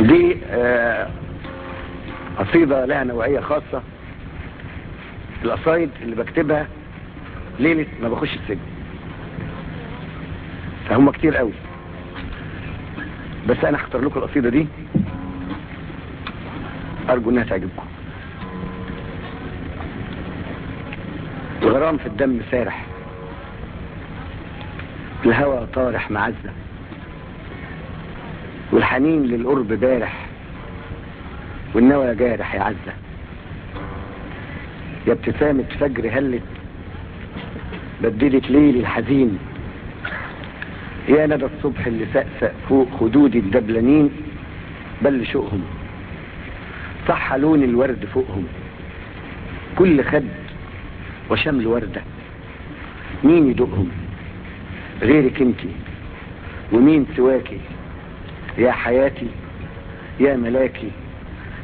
دي آه، قصيدة لها نوعية خاصة. القصايد اللي بكتبها ليلة ما بخش السجن. فهم كتير قوي. بس أنا هختار لكم القصيدة دي. أرجو إنها تعجبكم. الغرام في الدم سارح. الهوى طارح معزة. والحنين للقرب بارح. والنوى جارح يا عزة. يا ابتسامة فجر هلت. بدلت ليلي الحزين. يا ندى الصبح اللي سقسق فوق خدود الدبلانين. بل شوقهم. صح لون الورد فوقهم. كل خد وشمل وردة. مين يدوقهم؟ غيرك انتي ومين سواكي؟ يا حياتي يا ملاكي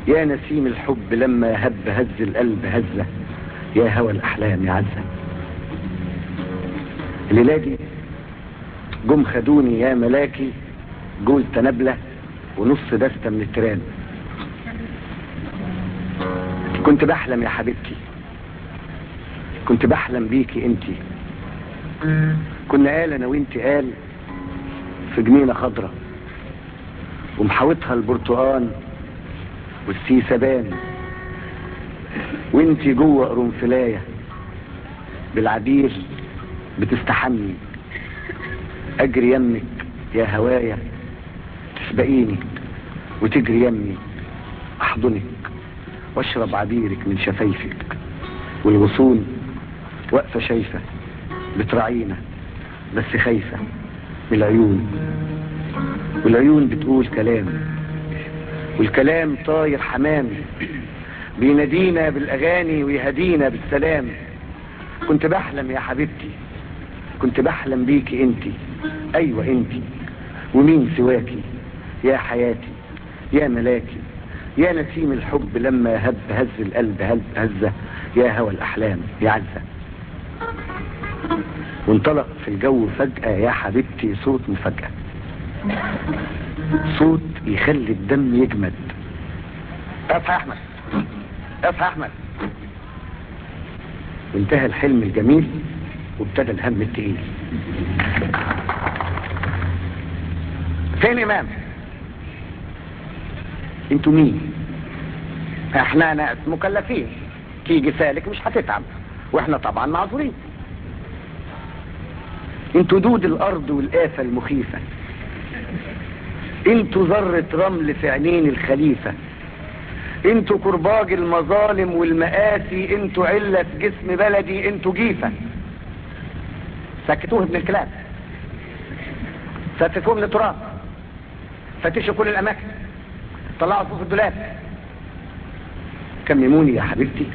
يا نسيم الحب لما هب هز القلب هزة يا هوى الأحلام يا عزة. الليلة دي جم خدوني يا ملاكي جول تنبلة ونص دستة من التراب. كنت بحلم يا حبيبتي كنت بحلم بيكي انتي. كنا قال أنا وانتي قال في جنينة خضرة ومحاوطها البرتقال والسيسبان وانتي جوه قرنفلاية بالعبير بتستحمي أجري يمك يا هوايا تسبقيني وتجري يمي أحضنك وأشرب عبيرك من شفايفك والغصون واقفة شايفة بتراعينا. بس خايفة من العيون. والعيون بتقول كلام. والكلام طاير حمام. بينادينا بالأغاني ويهدينا بالسلام. كنت بحلم يا حبيبتي. كنت بحلم بيكي انتي. أيوه انتي. ومين سواكي؟ يا حياتي. يا ملاكي. يا نسيم الحب لما هب هز القلب هز هزة. يا هوى الأحلام. يا عزة. وانطلق في الجو فجأة يا حبيبتي صوت مفاجأة. صوت يخلي الدم يجمد. اصحى يا أحمد. اصحى يا أحمد. وانتهى الحلم الجميل وابتدى الهم التقيل. فين إمام؟ أنتوا مين؟ إحنا ناس مكلفين. تيجي سالك مش هتتعب. وإحنا طبعا معذورين. أنتوا دود الأرض والآفة المخيفة. أنتوا ذرة رمل في عينين الخليفة. أنتوا كرباج المظالم والمآسي أنتوا علة في جسم بلدي أنتوا جيفة. سكتوه ابن الكلاب. ستفوه من التراب. فتشوا كل الأماكن. طلعوا صوف الدولاب. كمموني يا حبيبتي.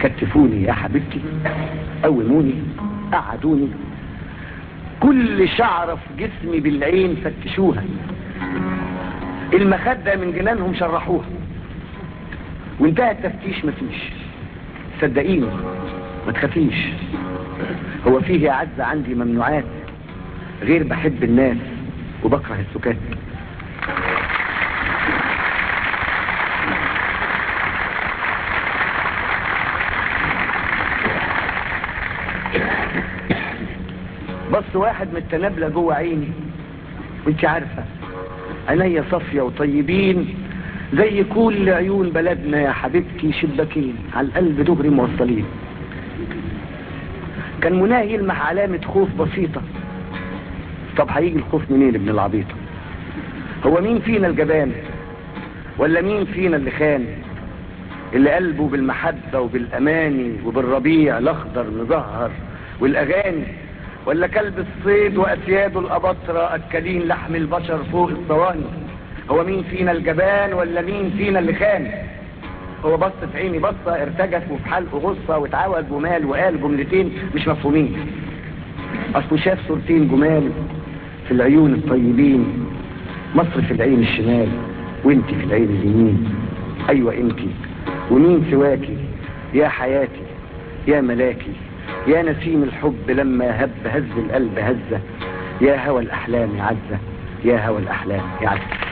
كتفوني يا حبيبتي. قوموني. قعدوني. كل شعرة في جسمي بالعين فتشوها. المخدة من جنانهم شرحوها. وانتهى التفتيش مفيش صدقيني ما تخافيش. هو فيه يا عندي ممنوعات غير بحب الناس وبكره السكات. بص واحد من التنابلة جوه عيني. وانت عارفة عينيا صافية وطيبين زي كل عيون بلدنا يا حبيبتي شباكين على القلب دغري موصلين. كان مناه يلمح علامة خوف بسيطة. طب هيجي الخوف منين ابن العبيطة؟ هو مين فينا الجبان؟ ولا مين فينا اللي خان؟ اللي قلبه بالمحبة وبالأماني وبالربيع الأخضر مزهر والأغاني ولا كلب الصيد وأسياده الأبطرة أكلين لحم البشر فوق الصواني؟ هو مين فينا الجبان ولا مين فينا اللي خان؟ هو بص في عيني بصة ارتجف وفي حلقه غصة واتعوج ومال وقال جملتين مش مفهومين. أصله شاف صورتين جمال في العيون الطيبين مصر في العين الشمال وانت في العين اليمين. أيوه انت ومين سواكي؟ يا حياتي يا ملاكي. يا نسيم الحب لما هب هز القلب هزة. يا هوى الأحلام يا عزة. يا هوى الأحلام يا عزة.